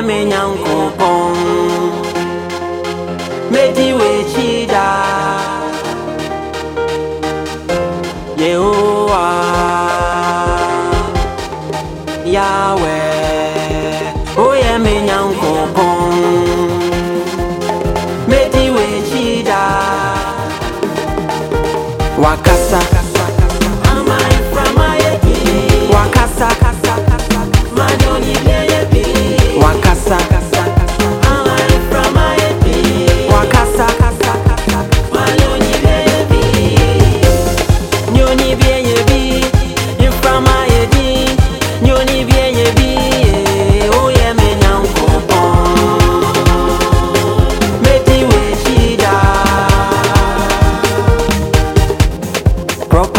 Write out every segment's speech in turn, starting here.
woyɛ me nyankopɔn medi w'akyi daa yehowa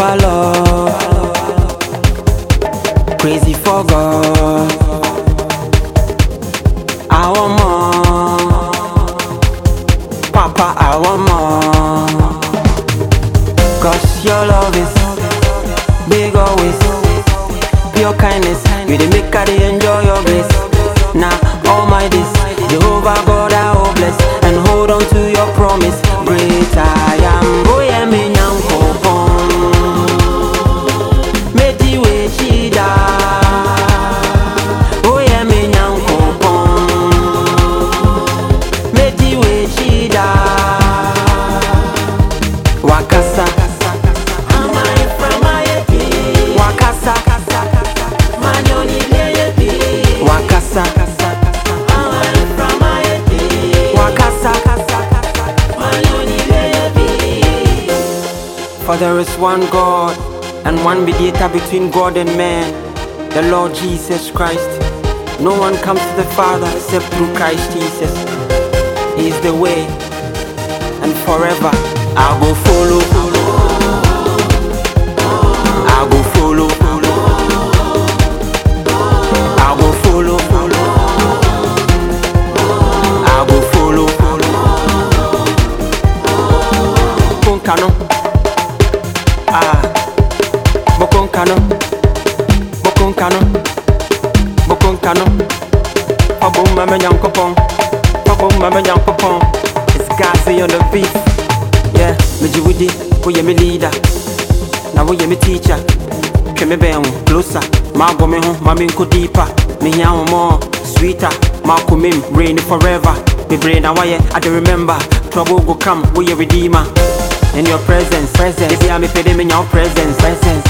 proper love crazy for God. I want more Papa I want more Cause your love is big always. Pure kindness You dey make I enjoy your grace. Now all my days Jehovah God I will bless. And hold on to For there is one God and one mediator between God and man, the Lord Jesus Christ. No one comes to the Father except through Christ Jesus. He is the way, and forever I'll go follow. Pabum mama nyankopon. Pabum mama nyankopon. It's Gazi on the beat. Yeah, me jiwidi, we me leader. Now we me teacher. Twe me bɛn closer. Ma go me ho, ma me nko deeper. Me hia ho more sweeter. Ma ko mem rain forever. Me na why I dey remember. Trouble go come, a redeemer. In your presence, presence. If you me pay me your presence, presence.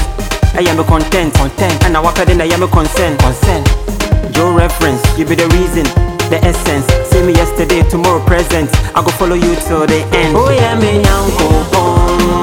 I am content, content. And now I pay I am consent, consent. Your reference, you be the reason, the essence. See me yesterday, tomorrow present. I go follow you till the end. Oh yeah, me nyanko